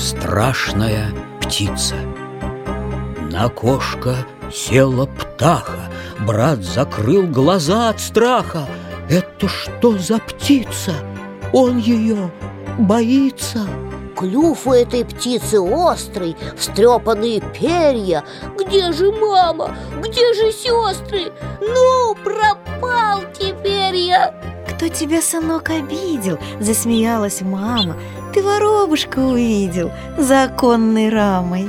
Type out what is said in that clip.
страшная птица. На кошка села птаха, брат закрыл глаза от страха. Это что за птица? Он ее боится. Клюв у этой птицы острый, встрепанные перья. Где же мама? Где же сестры? Ну. Кто тебя, сынок, обидел? Засмеялась мама. Ты воробушка увидел за оконной рамой.